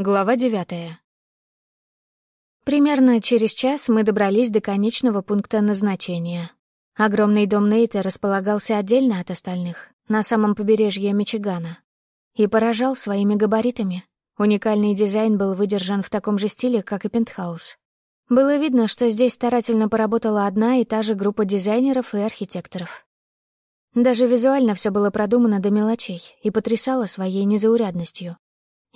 Глава девятая. Примерно через час мы добрались до конечного пункта назначения. Огромный дом Нейта располагался отдельно от остальных, на самом побережье Мичигана, и поражал своими габаритами. Уникальный дизайн был выдержан в таком же стиле, как и пентхаус. Было видно, что здесь старательно поработала одна и та же группа дизайнеров и архитекторов. Даже визуально все было продумано до мелочей и потрясало своей незаурядностью.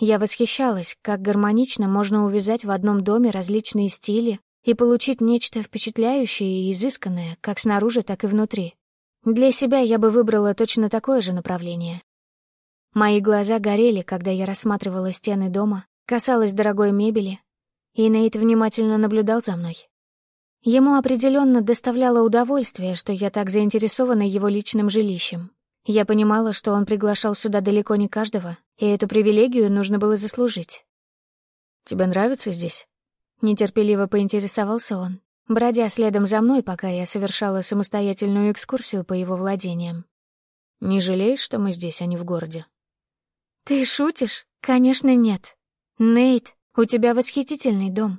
Я восхищалась, как гармонично можно увязать в одном доме различные стили и получить нечто впечатляющее и изысканное, как снаружи, так и внутри. Для себя я бы выбрала точно такое же направление. Мои глаза горели, когда я рассматривала стены дома, касалась дорогой мебели, и Нейт внимательно наблюдал за мной. Ему определенно доставляло удовольствие, что я так заинтересована его личным жилищем, я понимала, что он приглашал сюда далеко не каждого, и эту привилегию нужно было заслужить. «Тебе нравится здесь?» Нетерпеливо поинтересовался он, бродя следом за мной, пока я совершала самостоятельную экскурсию по его владениям. «Не жалеешь, что мы здесь, а не в городе?» «Ты шутишь? Конечно, нет. Нейт, у тебя восхитительный дом.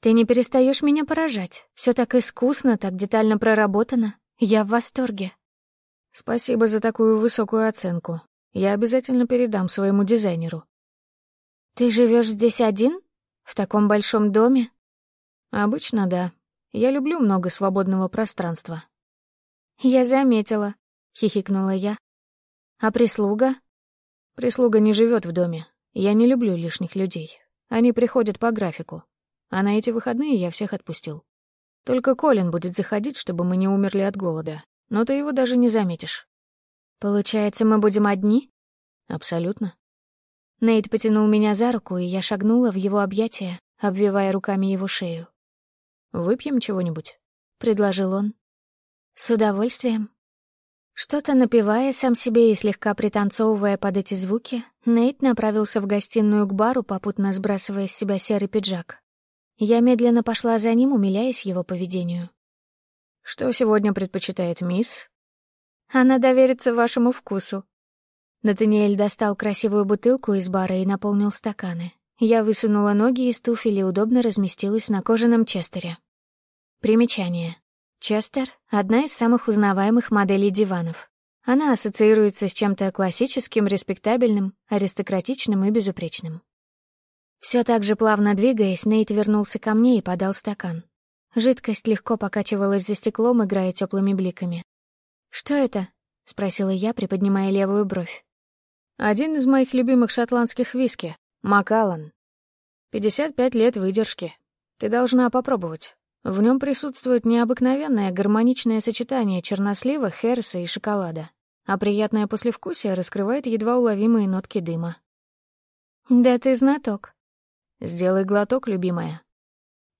Ты не перестаешь меня поражать. Все так искусно, так детально проработано. Я в восторге». Спасибо за такую высокую оценку. Я обязательно передам своему дизайнеру. Ты живешь здесь один? В таком большом доме? Обычно да. Я люблю много свободного пространства. Я заметила, хихикнула я. А прислуга? Прислуга не живет в доме. Я не люблю лишних людей. Они приходят по графику. А на эти выходные я всех отпустил. Только Колин будет заходить, чтобы мы не умерли от голода, но ты его даже не заметишь. Получается, мы будем одни? Абсолютно. Нейт потянул меня за руку, и я шагнула в его объятия, обвивая руками его шею. «Выпьем чего-нибудь?» — предложил он. «С удовольствием». Что-то напивая сам себе и слегка пританцовывая под эти звуки, Нейт направился в гостиную к бару, попутно сбрасывая с себя серый пиджак. Я медленно пошла за ним, умиляясь его поведению. Что сегодня предпочитает мисс? Она доверится вашему вкусу. Натаниэль достал красивую бутылку из бара и наполнил стаканы. Я высунула ноги из туфель и удобно разместилась на кожаном честере. Примечание. Честер — одна из самых узнаваемых моделей диванов. Она ассоциируется с чем-то классическим, респектабельным, аристократичным и безупречным. Все так же плавно двигаясь, Нейт вернулся ко мне и подал стакан. Жидкость легко покачивалась за стеклом, играя теплыми бликами. «Что это?» — спросила я, приподнимая левую бровь. «Один из моих любимых шотландских виски. Макаллан. 55 лет выдержки. Ты должна попробовать. В нем присутствует необыкновенное гармоничное сочетание чернослива, херса и шоколада, а приятное послевкусие раскрывает едва уловимые нотки дыма. «Да ты знаток». «Сделай глоток, любимая».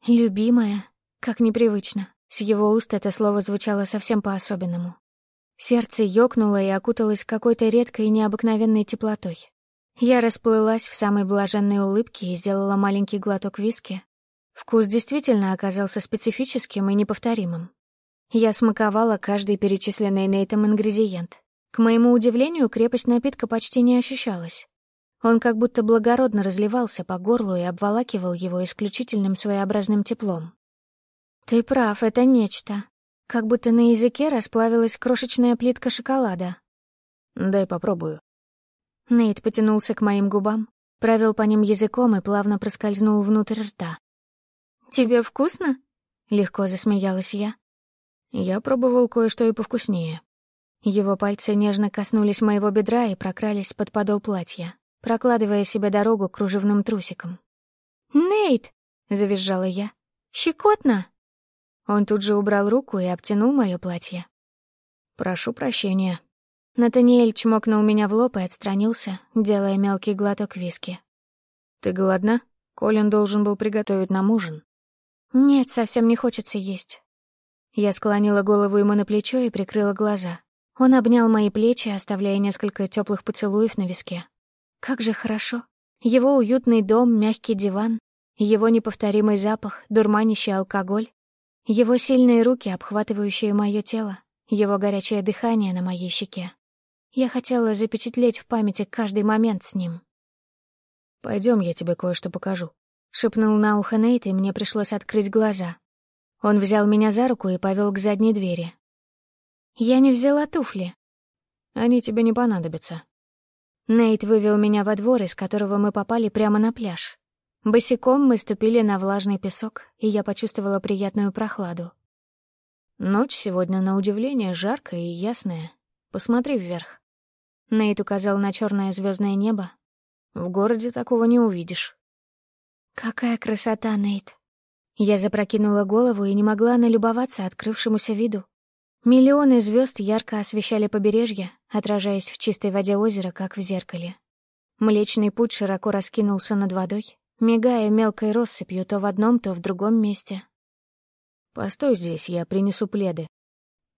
«Любимая», как непривычно. С его уст это слово звучало совсем по-особенному. Сердце ёкнуло и окуталось какой-то редкой и необыкновенной теплотой. Я расплылась в самой блаженной улыбке и сделала маленький глоток виски. Вкус действительно оказался специфическим и неповторимым. Я смаковала каждый перечисленный Нейтом ингредиент. К моему удивлению, крепость напитка почти не ощущалась. Он как будто благородно разливался по горлу и обволакивал его исключительным своеобразным теплом. «Ты прав, это нечто. Как будто на языке расплавилась крошечная плитка шоколада». «Дай попробую». Нейт потянулся к моим губам, провел по ним языком и плавно проскользнул внутрь рта. «Тебе вкусно?» — легко засмеялась я. Я пробовал кое-что и повкуснее. Его пальцы нежно коснулись моего бедра и прокрались под подол платья, прокладывая себе дорогу кружевным трусиком. «Нейт!» — завизжала я. «Щекотно!» Он тут же убрал руку и обтянул мое платье. «Прошу прощения». Натаниэль чмокнул меня в лоб и отстранился, делая мелкий глоток виски. «Ты голодна? Колин должен был приготовить нам ужин». «Нет, совсем не хочется есть». Я склонила голову ему на плечо и прикрыла глаза. Он обнял мои плечи, оставляя несколько теплых поцелуев на виске. Как же хорошо. Его уютный дом, мягкий диван, его неповторимый запах, дурманящий алкоголь. Его сильные руки, обхватывающие мое тело, его горячее дыхание на моей щеке. Я хотела запечатлеть в памяти каждый момент с ним. Пойдем, я тебе кое-что покажу. Шепнул на ухо Нейт, и мне пришлось открыть глаза. Он взял меня за руку и повел к задней двери. Я не взяла туфли. Они тебе не понадобятся. Нейт вывел меня во двор, из которого мы попали прямо на пляж. Босиком мы ступили на влажный песок, и я почувствовала приятную прохладу. Ночь сегодня, на удивление, жаркая и ясная. Посмотри вверх. Нейт указал на черное звездное небо. В городе такого не увидишь. Какая красота, Нейт. Я запрокинула голову и не могла налюбоваться открывшемуся виду. Миллионы звезд ярко освещали побережье, отражаясь в чистой воде озера, как в зеркале. Млечный путь широко раскинулся над водой, мигая мелкой россыпью то в одном, то в другом месте. «Постой здесь, я принесу пледы».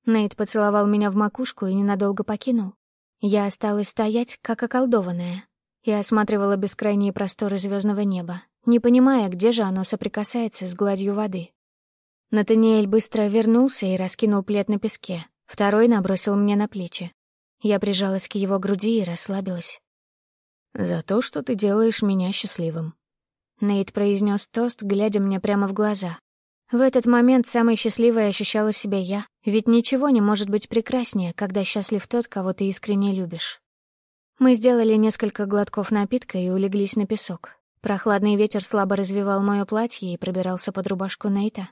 Нейт поцеловал меня в макушку и ненадолго покинул. Я осталась стоять, как околдованная, и осматривала бескрайние просторы звездного неба, не понимая, где же оно соприкасается с гладью воды. Натаниэль быстро вернулся и раскинул плед на песке, второй набросил мне на плечи. Я прижалась к его груди и расслабилась. «За то, что ты делаешь меня счастливым», — Нейт произнес тост, глядя мне прямо в глаза. В этот момент самой счастливой ощущала себя я, ведь ничего не может быть прекраснее, когда счастлив тот, кого ты искренне любишь. Мы сделали несколько глотков напитка и улеглись на песок. Прохладный ветер слабо развивал мое платье и пробирался под рубашку Нейта.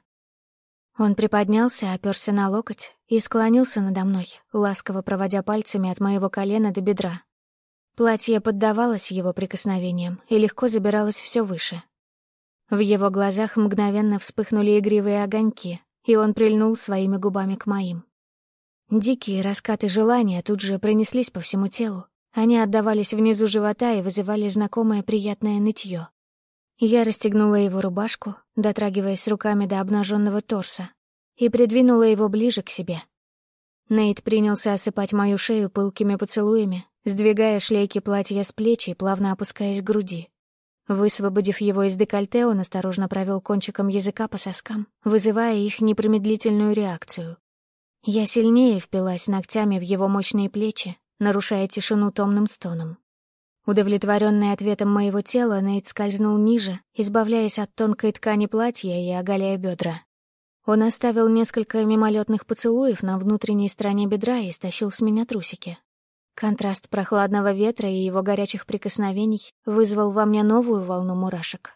Он приподнялся, оперся на локоть и склонился надо мной, ласково проводя пальцами от моего колена до бедра. Платье поддавалось его прикосновениям и легко забиралось все выше. В его глазах мгновенно вспыхнули игривые огоньки, и он прильнул своими губами к моим. Дикие раскаты желания тут же пронеслись по всему телу, они отдавались внизу живота и вызывали знакомое приятное нытье. Я расстегнула его рубашку, дотрагиваясь руками до обнаженного торса, и придвинула его ближе к себе. Нейт принялся осыпать мою шею пылкими поцелуями, сдвигая шлейки платья с плеч и плавно опускаясь к груди. Высвободив его из декольте, он осторожно провел кончиком языка по соскам, вызывая их непромедлительную реакцию. Я сильнее впилась ногтями в его мощные плечи, нарушая тишину томным стоном. Удовлетворенный ответом моего тела, Нейт скользнул ниже, избавляясь от тонкой ткани платья и оголяя бедра. Он оставил несколько мимолетных поцелуев на внутренней стороне бедра и стащил с меня трусики. Контраст прохладного ветра и его горячих прикосновений вызвал во мне новую волну мурашек.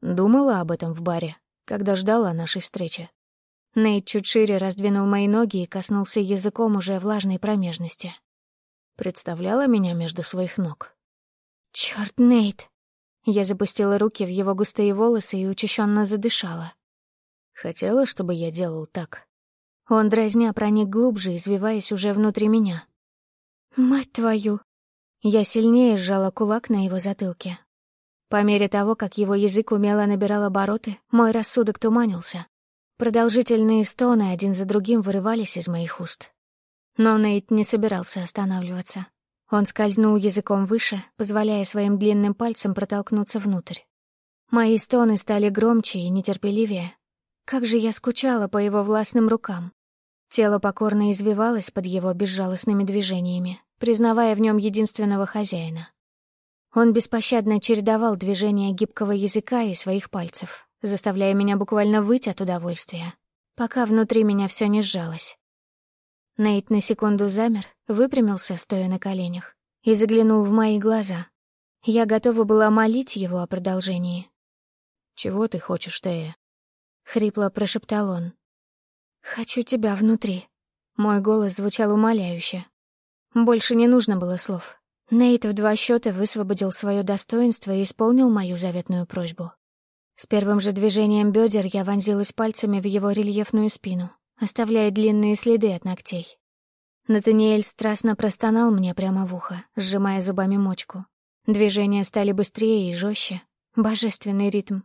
Думала об этом в баре, когда ждала нашей встречи. Нейт чуть шире раздвинул мои ноги и коснулся языком уже влажной промежности. Представляла меня между своих ног. Чёрт, Нейт! Я запустила руки в его густые волосы и учащенно задышала. Хотела, чтобы я делал так. Он дразня проник глубже, извиваясь уже внутри меня. «Мать твою!» Я сильнее сжала кулак на его затылке. По мере того, как его язык умело набирал обороты, мой рассудок туманился. Продолжительные стоны один за другим вырывались из моих уст. Но Нейт не собирался останавливаться. Он скользнул языком выше, позволяя своим длинным пальцем протолкнуться внутрь. Мои стоны стали громче и нетерпеливее. Как же я скучала по его властным рукам. Тело покорно извивалось под его безжалостными движениями, признавая в нем единственного хозяина. Он беспощадно чередовал движения гибкого языка и своих пальцев, заставляя меня буквально выйти от удовольствия, пока внутри меня все не сжалось. Нейт на секунду замер, выпрямился, стоя на коленях, и заглянул в мои глаза. Я готова была молить его о продолжении. «Чего ты хочешь, Тея?» — хрипло прошептал он. «Хочу тебя внутри». Мой голос звучал умоляюще. Больше не нужно было слов. Нейт в два счета высвободил свое достоинство и исполнил мою заветную просьбу. С первым же движением бедер я вонзилась пальцами в его рельефную спину, оставляя длинные следы от ногтей. Натаниэль страстно простонал мне прямо в ухо, сжимая зубами мочку. Движения стали быстрее и жестче. Божественный ритм.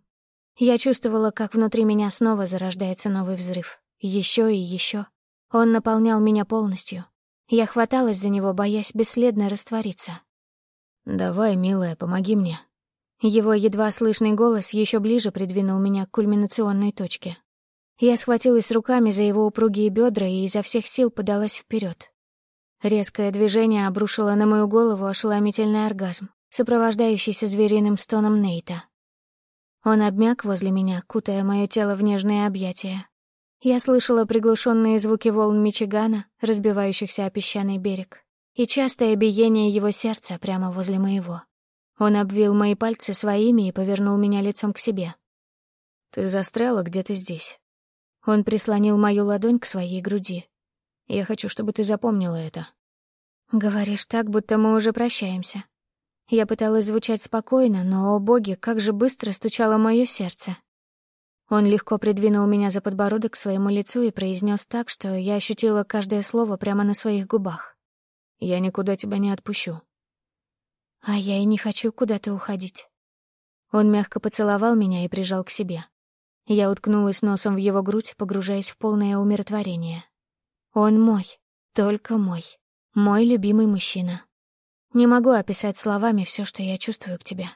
Я чувствовала, как внутри меня снова зарождается новый взрыв. Еще и еще. Он наполнял меня полностью. Я хваталась за него, боясь бесследно раствориться. «Давай, милая, помоги мне». Его едва слышный голос еще ближе придвинул меня к кульминационной точке. Я схватилась руками за его упругие бедра и изо всех сил подалась вперед. Резкое движение обрушило на мою голову ошеломительный оргазм. сопровождающийся звериным стоном Нейта. Он обмяк возле меня, кутая мое тело в нежные объятия. Я слышала приглушенные звуки волн Мичигана, разбивающихся о песчаный берег, и частое биение его сердца прямо возле моего. Он обвил мои пальцы своими и повернул меня лицом к себе. «Ты застряла где-то здесь». Он прислонил мою ладонь к своей груди. «Я хочу, чтобы ты запомнила это». «Говоришь так, будто мы уже прощаемся». Я пыталась звучать спокойно, но, о боги, как же быстро стучало мое сердце. Он легко придвинул меня за подбородок к своему лицу и произнес так, что я ощутила каждое слово прямо на своих губах. «Я никуда тебя не отпущу». «А я и не хочу куда-то уходить». Он мягко поцеловал меня и прижал к себе. Я уткнулась носом в его грудь, погружаясь в полное умиротворение. Он мой, только мой, мой любимый мужчина. Не могу описать словами все, что я чувствую к тебе.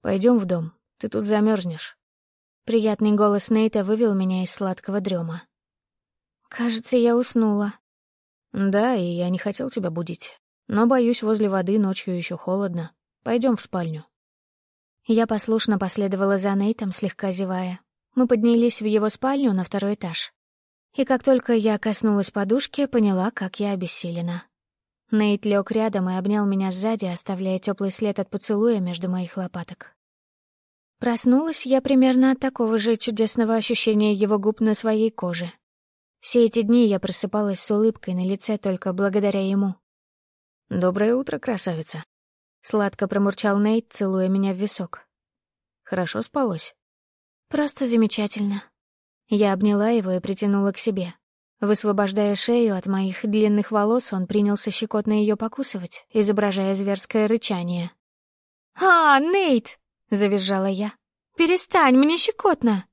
Пойдем в дом, ты тут замерзнешь. Приятный голос Нейта вывел меня из сладкого дрема. Кажется, я уснула. Да, и я не хотел тебя будить. Но, боюсь, возле воды ночью еще холодно. Пойдем в спальню. Я послушно последовала за Нейтом, слегка зевая. Мы поднялись в его спальню на второй этаж. И как только я коснулась подушки, поняла, как я обессилена. Нейт лег рядом и обнял меня сзади, оставляя теплый след от поцелуя между моих лопаток. Проснулась я примерно от такого же чудесного ощущения его губ на своей коже. Все эти дни я просыпалась с улыбкой на лице только благодаря ему. «Доброе утро, красавица», — сладко промурчал Нейт, целуя меня в висок. «Хорошо спалось?» «Просто замечательно». Я обняла его и притянула к себе. Высвобождая шею от моих длинных волос, он принялся щекотно ее покусывать, изображая зверское рычание. «А, Нейт!» Завизжала я. «Перестань, мне щекотно!»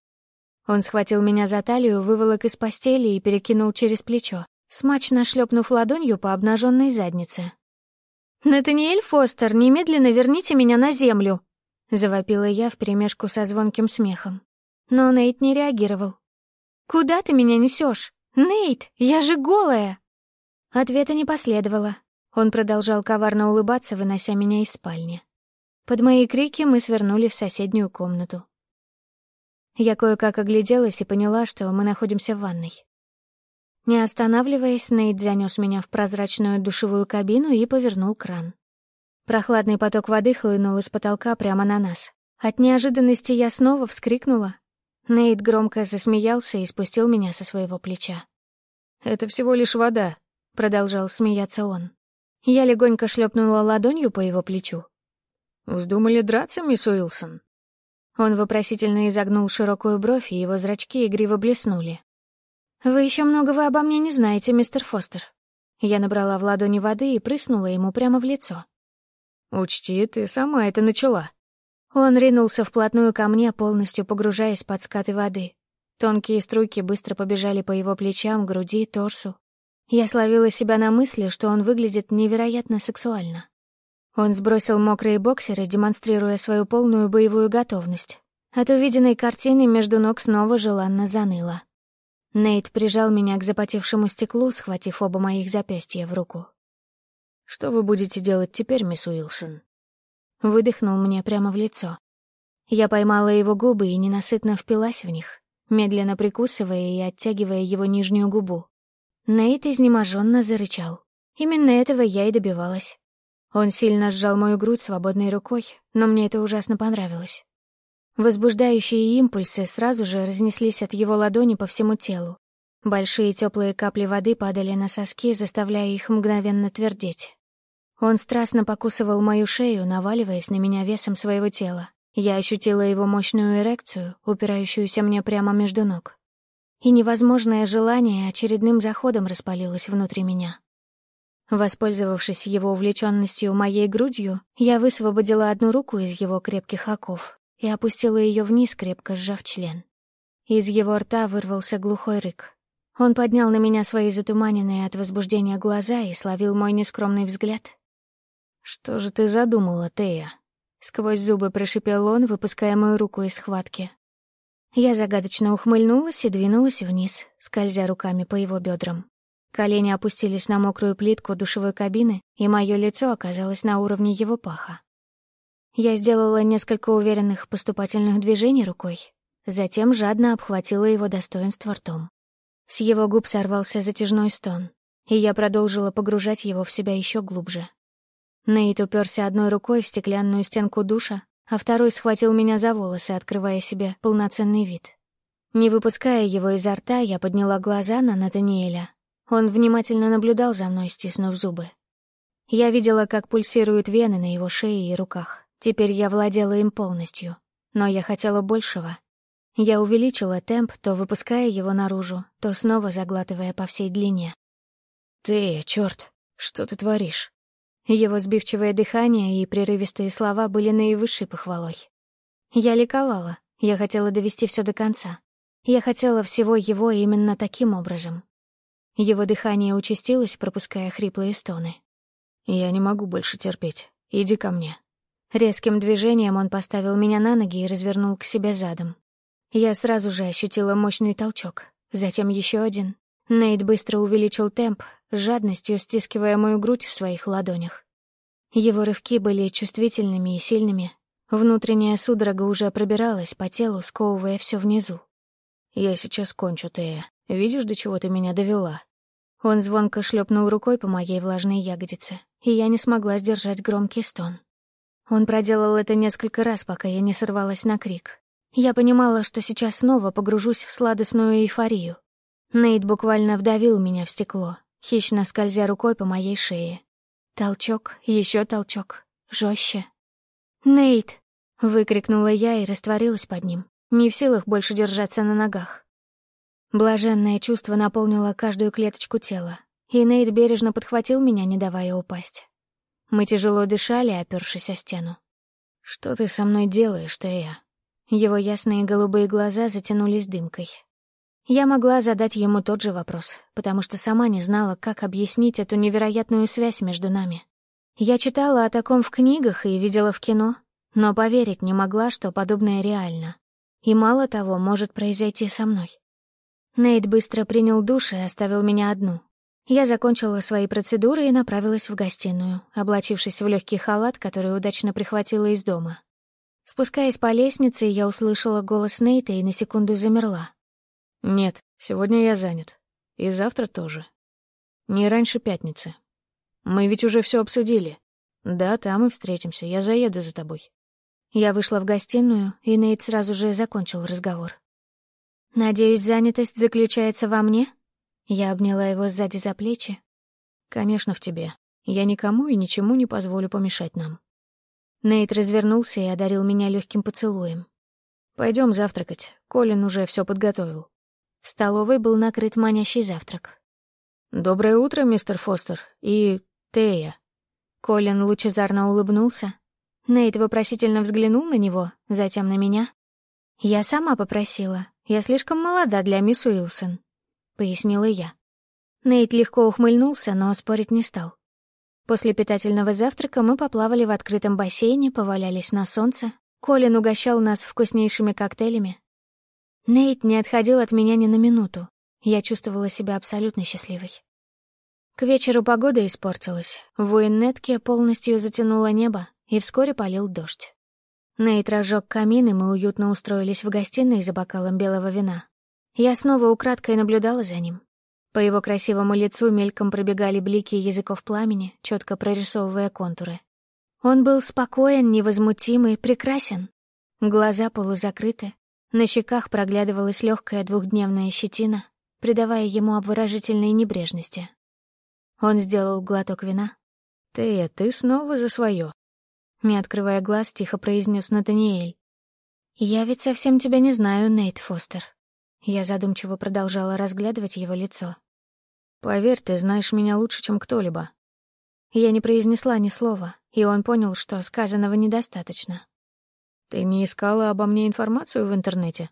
Он схватил меня за талию, выволок из постели и перекинул через плечо, смачно шлепнув ладонью по обнаженной заднице. «Натаниэль Фостер, немедленно верните меня на землю!» — завопила я вперемешку со звонким смехом. Но Нейт не реагировал. «Куда ты меня несешь? Нейт, я же голая!» Ответа не последовало. Он продолжал коварно улыбаться, вынося меня из спальни. Под мои крики мы свернули в соседнюю комнату. Я кое-как огляделась и поняла, что мы находимся в ванной. Не останавливаясь, Нейт занёс меня в прозрачную душевую кабину и повернул кран. Прохладный поток воды хлынул из потолка прямо на нас. От неожиданности я снова вскрикнула. Нейт громко засмеялся и спустил меня со своего плеча. «Это всего лишь вода», — продолжал смеяться он. Я легонько шлепнула ладонью по его плечу, «Вздумали драться, мисс Уилсон?» Он вопросительно изогнул широкую бровь, и его зрачки игриво блеснули. «Вы еще многого обо мне не знаете, мистер Фостер». Я набрала в ладони воды и прыснула ему прямо в лицо. «Учти, ты сама это начала». Он ринулся вплотную ко мне, полностью погружаясь под скаты воды. Тонкие струйки быстро побежали по его плечам, груди, торсу. Я словила себя на мысли, что он выглядит невероятно сексуально. Он сбросил мокрые боксеры, демонстрируя свою полную боевую готовность. От увиденной картины между ног снова желанно заныло. Нейт прижал меня к запотевшему стеклу, схватив оба моих запястья в руку. «Что вы будете делать теперь, мисс Уилсон?» Выдохнул мне прямо в лицо. Я поймала его губы и ненасытно впилась в них, медленно прикусывая и оттягивая его нижнюю губу. Нейт изнеможенно зарычал. Именно этого я и добивалась. Он сильно сжал мою грудь свободной рукой, но мне это ужасно понравилось. Возбуждающие импульсы сразу же разнеслись от его ладони по всему телу. Большие теплые капли воды падали на соски, заставляя их мгновенно твердеть. Он страстно покусывал мою шею, наваливаясь на меня весом своего тела. Я ощутила его мощную эрекцию, упирающуюся мне прямо между ног. И невозможное желание очередным заходом распалилось внутри меня. Воспользовавшись его увлеченностью моей грудью, я высвободила одну руку из его крепких оков и опустила ее вниз, крепко сжав член. Из его рта вырвался глухой рык. Он поднял на меня свои затуманенные от возбуждения глаза и словил мой нескромный взгляд. «Что же ты задумала, Тея?» Сквозь зубы прошипел он, выпуская мою руку из схватки. Я загадочно ухмыльнулась и двинулась вниз, скользя руками по его бедрам. Колени опустились на мокрую плитку душевой кабины, и мое лицо оказалось на уровне его паха. Я сделала несколько уверенных поступательных движений рукой, затем жадно обхватила его достоинство ртом. С его губ сорвался затяжной стон, и я продолжила погружать его в себя еще глубже. Нейт уперся одной рукой в стеклянную стенку душа, а второй схватил меня за волосы, открывая себе полноценный вид. Не выпуская его изо рта, я подняла глаза на Натаниэля. Он внимательно наблюдал за мной, стиснув зубы. Я видела, как пульсируют вены на его шее и руках. Теперь я владела им полностью. Но я хотела большего. Я увеличила темп, то выпуская его наружу, то снова заглатывая по всей длине. «Ты, черт, что ты творишь?» Его сбивчивое дыхание и прерывистые слова были наивысшей похвалой. Я ликовала, я хотела довести все до конца. Я хотела всего его именно таким образом. Его дыхание участилось, пропуская хриплые стоны. «Я не могу больше терпеть. Иди ко мне». Резким движением он поставил меня на ноги и развернул к себе задом. Я сразу же ощутила мощный толчок, затем еще один. Нейт быстро увеличил темп, жадностью стискивая мою грудь в своих ладонях. Его рывки были чувствительными и сильными. Внутренняя судорога уже пробиралась по телу, сковывая все внизу. «Я сейчас кончу, Тея. Видишь, до чего ты меня довела?» Он звонко шлепнул рукой по моей влажной ягодице, и я не смогла сдержать громкий стон. Он проделал это несколько раз, пока я не сорвалась на крик. Я понимала, что сейчас снова погружусь в сладостную эйфорию. Нейт буквально вдавил меня в стекло, хищно скользя рукой по моей шее. Толчок, еще толчок, жестче. «Нейт!» — выкрикнула я и растворилась под ним не в силах больше держаться на ногах. Блаженное чувство наполнило каждую клеточку тела, и Нейт бережно подхватил меня, не давая упасть. Мы тяжело дышали, опёршись о стену. «Что ты со мной делаешь, Тея?» Его ясные голубые глаза затянулись дымкой. Я могла задать ему тот же вопрос, потому что сама не знала, как объяснить эту невероятную связь между нами. Я читала о таком в книгах и видела в кино, но поверить не могла, что подобное реально. И мало того, может произойти со мной. Нейт быстро принял душ и оставил меня одну. Я закончила свои процедуры и направилась в гостиную, облачившись в легкий халат, который удачно прихватила из дома. Спускаясь по лестнице, я услышала голос Нейта и на секунду замерла. «Нет, сегодня я занят. И завтра тоже. Не раньше пятницы. Мы ведь уже все обсудили. Да, там и встретимся, я заеду за тобой. Я вышла в гостиную, и Нейт сразу же закончил разговор. «Надеюсь, занятость заключается во мне?» Я обняла его сзади за плечи. «Конечно, в тебе. Я никому и ничему не позволю помешать нам». Нейт развернулся и одарил меня легким поцелуем. Пойдем завтракать. Колин уже все подготовил». В столовой был накрыт манящий завтрак. «Доброе утро, мистер Фостер. И Тея». Колин лучезарно улыбнулся, Нейт вопросительно взглянул на него, затем на меня. «Я сама попросила. Я слишком молода для мисс Уилсон», — пояснила я. Нейт легко ухмыльнулся, но спорить не стал. После питательного завтрака мы поплавали в открытом бассейне, повалялись на солнце. Колин угощал нас вкуснейшими коктейлями. Нейт не отходил от меня ни на минуту. Я чувствовала себя абсолютно счастливой. К вечеру погода испортилась. В Уиннетке полностью затянуло небо, и вскоре полил дождь. Нейт разжег камин, и мы уютно устроились в гостиной за бокалом белого вина. Я снова украдкой наблюдала за ним. По его красивому лицу мельком пробегали блики языков пламени, четко прорисовывая контуры. Он был спокоен, невозмутим и прекрасен. Глаза полузакрыты, на щеках проглядывалась легкая двухдневная щетина, придавая ему обворожительной небрежности. Он сделал глоток вина. «Ты, ты снова за свое. Не открывая глаз, тихо произнес Натаниэль. «Я ведь совсем тебя не знаю, Нейт Фостер». Я задумчиво продолжала разглядывать его лицо. «Поверь, ты знаешь меня лучше, чем кто-либо». Я не произнесла ни слова, и он понял, что сказанного недостаточно. «Ты не искала обо мне информацию в интернете?»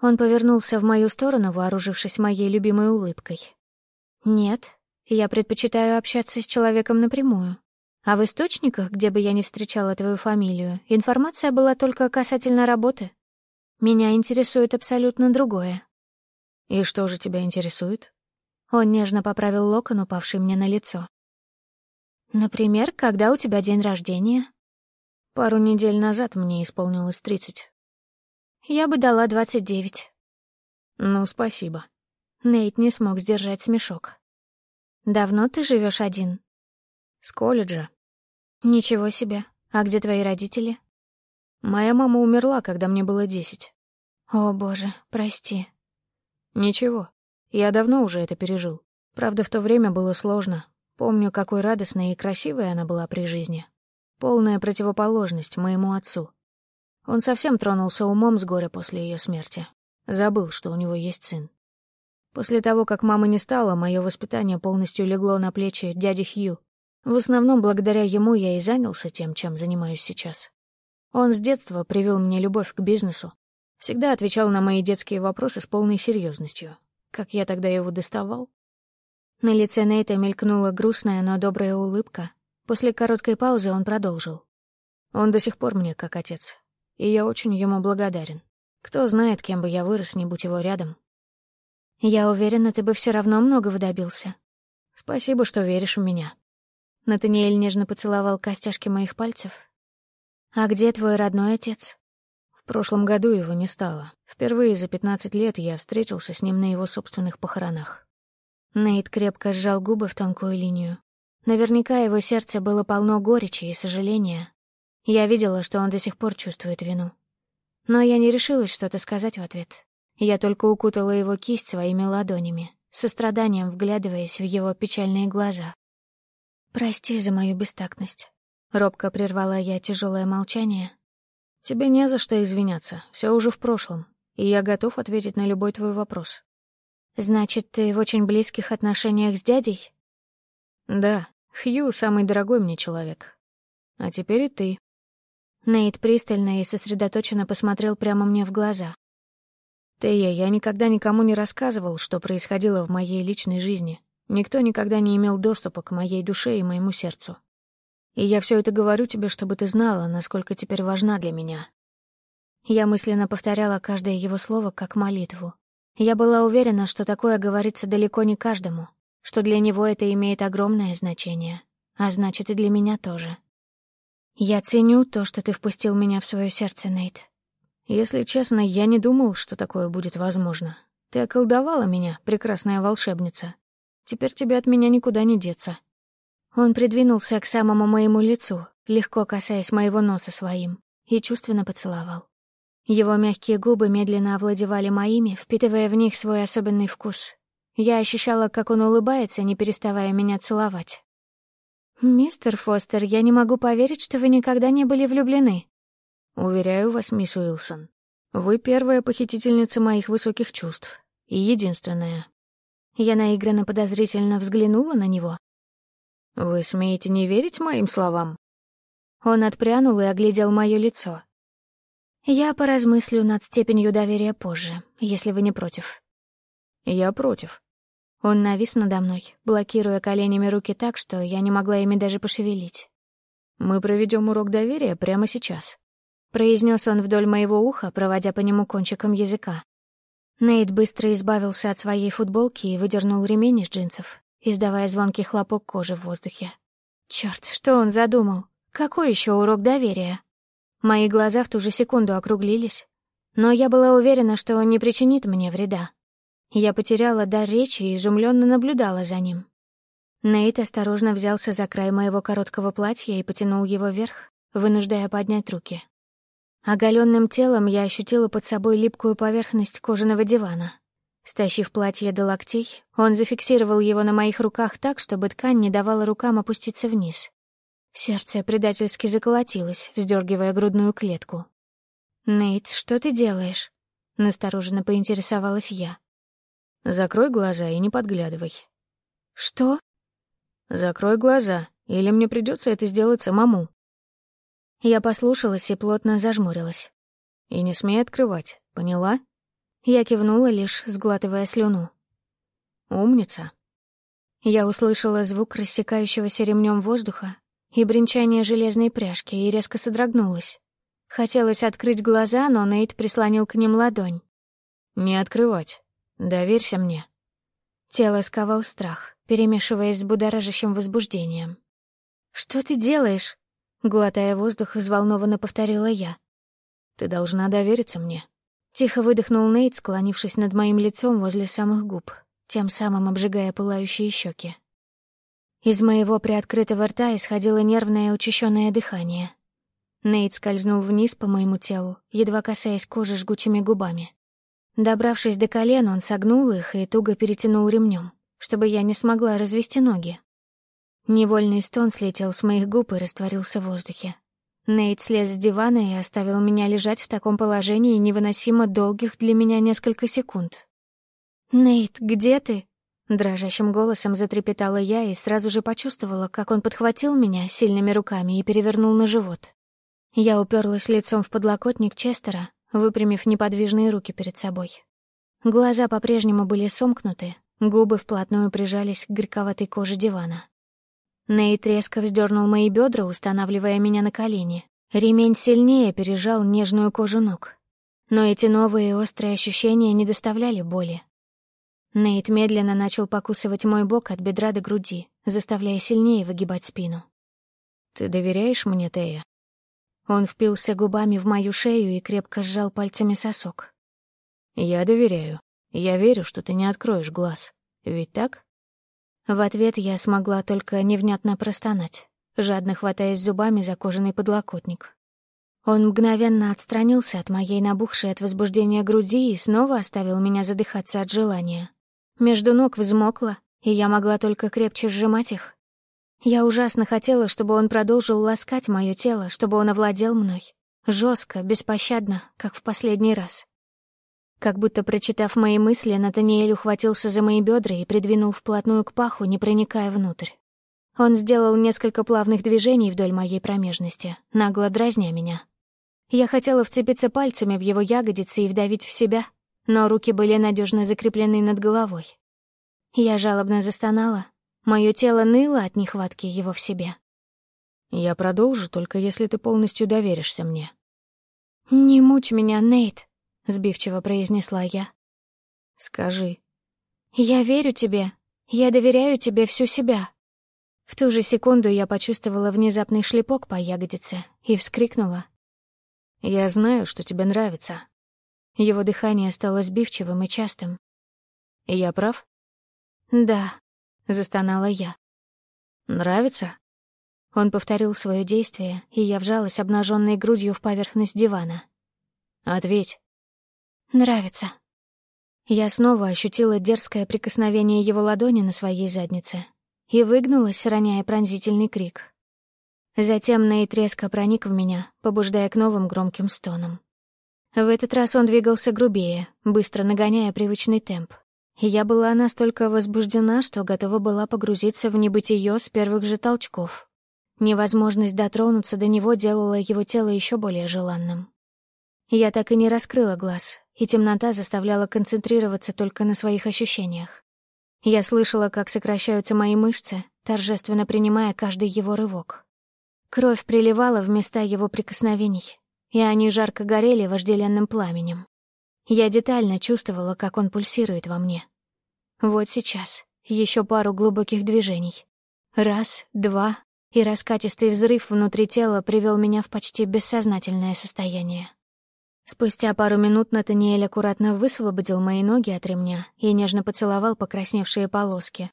Он повернулся в мою сторону, вооружившись моей любимой улыбкой. «Нет, я предпочитаю общаться с человеком напрямую. А в источниках, где бы я ни встречала твою фамилию, информация была только касательно работы. Меня интересует абсолютно другое. И что же тебя интересует? Он нежно поправил локон, упавший мне на лицо. Например, когда у тебя день рождения? Пару недель назад мне исполнилось тридцать. Я бы дала двадцать девять. Ну, спасибо. Нейт не смог сдержать смешок. Давно ты живешь один? С колледжа. Ничего себе. А где твои родители? Моя мама умерла, когда мне было десять. О, боже, прости. Ничего. Я давно уже это пережил. Правда, в то время было сложно. Помню, какой радостной и красивой она была при жизни. Полная противоположность моему отцу. Он совсем тронулся умом с горя после ее смерти. Забыл, что у него есть сын. После того, как мамы не стало, мое воспитание полностью легло на плечи дяди Хью. В основном благодаря ему я и занялся тем, чем занимаюсь сейчас. Он с детства привил мне любовь к бизнесу. Всегда отвечал на мои детские вопросы с полной серьезностью. Как я тогда его доставал? На лице Нейта мелькнула грустная, но добрая улыбка, После короткой паузы он продолжил. «Он до сих пор мне как отец, и я очень ему благодарен. Кто знает, кем бы я вырос, не будь его рядом». «Я уверена, ты бы все равно многого добился». «Спасибо, что веришь в меня». Натаниэль нежно поцеловал костяшки моих пальцев. «А где твой родной отец?» В прошлом году его не стало. Впервые за пятнадцать лет я встретился с ним на его собственных похоронах. Нейт крепко сжал губы в тонкую линию. Наверняка его сердце было полно горечи и сожаления. Я видела, что он до сих пор чувствует вину. Но я не решилась что-то сказать в ответ. Я только укутала его кисть своими ладонями, со страданием вглядываясь в его печальные глаза. «Прости за мою бестактность», — робко прервала я тяжелое молчание. «Тебе не за что извиняться, все уже в прошлом, и я готов ответить на любой твой вопрос». «Значит, ты в очень близких отношениях с дядей?» «Да, Хью — самый дорогой мне человек. А теперь и ты». Нейт пристально и сосредоточенно посмотрел прямо мне в глаза. «Тея, я никогда никому не рассказывал, что происходило в моей личной жизни. Никто никогда не имел доступа к моей душе и моему сердцу. И я все это говорю тебе, чтобы ты знала, насколько теперь важна для меня». Я мысленно повторяла каждое его слово как молитву. Я была уверена, что такое говорится далеко не каждому, что для него это имеет огромное значение, а значит и для меня тоже. Я ценю то, что ты впустил меня в свое сердце, Нейт. Если честно, я не думал, что такое будет возможно. Ты околдовала меня, прекрасная волшебница. Теперь тебе от меня никуда не деться. Он придвинулся к самому моему лицу, легко касаясь моего носа своим, и чувственно поцеловал. Его мягкие губы медленно овладевали моими, впитывая в них свой особенный вкус, я ощущала, как он улыбается, не переставая меня целовать. «Мистер Фостер, я не могу поверить, что вы никогда не были влюблены». «Уверяю вас, мисс Уилсон, вы первая похитительница моих высоких чувств. И единственная». Я наигранно подозрительно взглянула на него. «Вы смеете не верить моим словам?» Он отпрянул и оглядел мое лицо. «Я поразмыслю над степенью доверия позже, если вы не против». «Я против». Он навис надо мной, блокируя коленями руки так, что я не могла ими даже пошевелить. «Мы проведем урок доверия прямо сейчас», — произнес он вдоль моего уха, проводя по нему кончиком языка. Нейт быстро избавился от своей футболки и выдернул ремень из джинсов, издавая звонкий хлопок кожи в воздухе. Черт, что он задумал? Какой еще урок доверия? Мои глаза в ту же секунду округлились, но я была уверена, что он не причинит мне вреда. Я потеряла дар речи и изумленно наблюдала за ним. Нейт осторожно взялся за край моего короткого платья и потянул его вверх, вынуждая поднять руки. Оголенным телом я ощутила под собой липкую поверхность кожаного дивана. Стащив платье до локтей, он зафиксировал его на моих руках так, чтобы ткань не давала рукам опуститься вниз. Сердце предательски заколотилось, вздергивая грудную клетку. «Нейт, что ты делаешь?» — настороженно поинтересовалась я. Закрой глаза и не подглядывай. Что? Закрой глаза, или мне придется это сделать самому. Я послушалась и плотно зажмурилась. И не смей открывать, поняла? Я кивнула лишь, сглатывая слюну. Умница. Я услышала звук рассекающегося ремнем воздуха и бренчание железной пряжки и резко содрогнулась. Хотелось открыть глаза, но Нейт прислонил к ним ладонь. «Не открывать. Доверься мне». Тело сковал страх, перемешиваясь с будоражащим возбуждением. «Что ты делаешь?» Глотая воздух, взволнованно повторила я. «Ты должна довериться мне». Тихо выдохнул Нейт, склонившись над моим лицом возле самых губ, тем самым обжигая пылающие щеки. Из моего приоткрытого рта исходило нервное учащенное дыхание. Нейт скользнул вниз по моему телу, едва касаясь кожи жгучими губами. Добравшись до колен, он согнул их и туго перетянул ремнем, чтобы я не смогла развести ноги. Невольный стон слетел с моих губ и растворился в воздухе. Нейт слез с дивана и оставил меня лежать в таком положении невыносимо долгих для меня несколько секунд. «Нейт, где ты?» Дрожащим голосом затрепетала я и сразу же почувствовала, как он подхватил меня сильными руками и перевернул на живот. Я уперлась лицом в подлокотник Честера, выпрямив неподвижные руки перед собой. Глаза по-прежнему были сомкнуты, губы вплотную прижались к горьковатой коже дивана. Нейт резко вздернул мои бедра, устанавливая меня на колени. Ремень сильнее пережал нежную кожу ног. Но эти новые острые ощущения не доставляли боли. Нейт медленно начал покусывать мой бок от бедра до груди, заставляя сильнее выгибать спину. «Ты доверяешь мне, Тея?» Он впился губами в мою шею и крепко сжал пальцами сосок. «Я доверяю. Я верю, что ты не откроешь глаз. Ведь так?» В ответ я смогла только невнятно простонать, жадно хватаясь зубами за кожаный подлокотник. Он мгновенно отстранился от моей набухшей от возбуждения груди и снова оставил меня задыхаться от желания. Между ног взмокло, и я могла только крепче сжимать их, я ужасно хотела, чтобы он продолжил ласкать мое тело, чтобы он овладел мной. жестко, беспощадно, как в последний раз. Как будто прочитав мои мысли, Натаниэль ухватился за мои бедра и придвинул вплотную к паху, не проникая внутрь. Он сделал несколько плавных движений вдоль моей промежности, нагло дразня меня. Я хотела вцепиться пальцами в его ягодицы и вдавить в себя, но руки были надежно закреплены над головой. Я жалобно застонала, Мое тело ныло от нехватки его в себе. «Я продолжу, только если ты полностью доверишься мне». «Не мучь меня, Нейт», — сбивчиво произнесла я. «Скажи». «Я верю тебе. Я доверяю тебе всю себя». В ту же секунду я почувствовала внезапный шлепок по ягодице и вскрикнула. «Я знаю, что тебе нравится». Его дыхание стало сбивчивым и частым. «Я прав?» «Да», — застонала я. «Нравится?» Он повторил свое действие, и я вжалась обнаженной грудью в поверхность дивана. «Ответь». «Нравится». Я снова ощутила дерзкое прикосновение его ладони на своей заднице и выгнулась, роняя пронзительный крик. Затем Нейт резко проник в меня, побуждая к новым громким стонам. В этот раз он двигался грубее, быстро нагоняя привычный темп и я была настолько возбуждена, что готова была погрузиться в небытие с первых же толчков. Невозможность дотронуться до него делала его тело еще более желанным. Я так и не раскрыла глаз, и темнота заставляла концентрироваться только на своих ощущениях. Я слышала, как сокращаются мои мышцы, торжественно принимая каждый его рывок. Кровь приливала в места его прикосновений, и они жарко горели вожделенным пламенем. Я детально чувствовала, как он пульсирует во мне. Вот сейчас еще пару глубоких движений. Раз, два, и раскатистый взрыв внутри тела привел меня в почти бессознательное состояние. Спустя пару минут Натаниэль аккуратно высвободил мои ноги от ремня и нежно поцеловал покрасневшие полоски.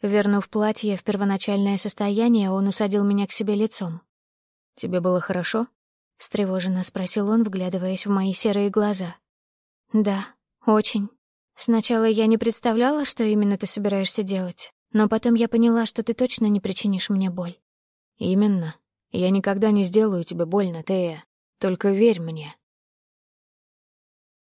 Вернув платье в первоначальное состояние, он усадил меня к себе лицом. «Тебе было хорошо?» — встревоженно спросил он, вглядываясь в мои серые глаза. «Да, очень. Сначала я не представляла, что именно ты собираешься делать, но потом я поняла, что ты точно не причинишь мне боль». «Именно. Я никогда не сделаю тебе больно, Тея. Только верь мне».